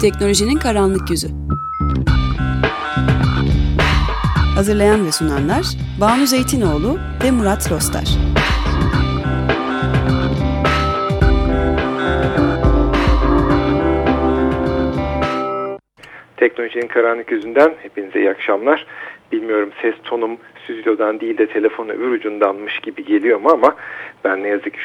Teknolojinin karanlık yüzü. Hazırlayan ve sunanlar Banu Zeytinoğlu ve Murat Rostar. Teknolojinin karanlık yüzünden hepinize iyi akşamlar. Bilmiyorum ses tonum stüdyodan değil de telefon öbür ucundanmış gibi geliyor mu ama ben ne yazık ki şu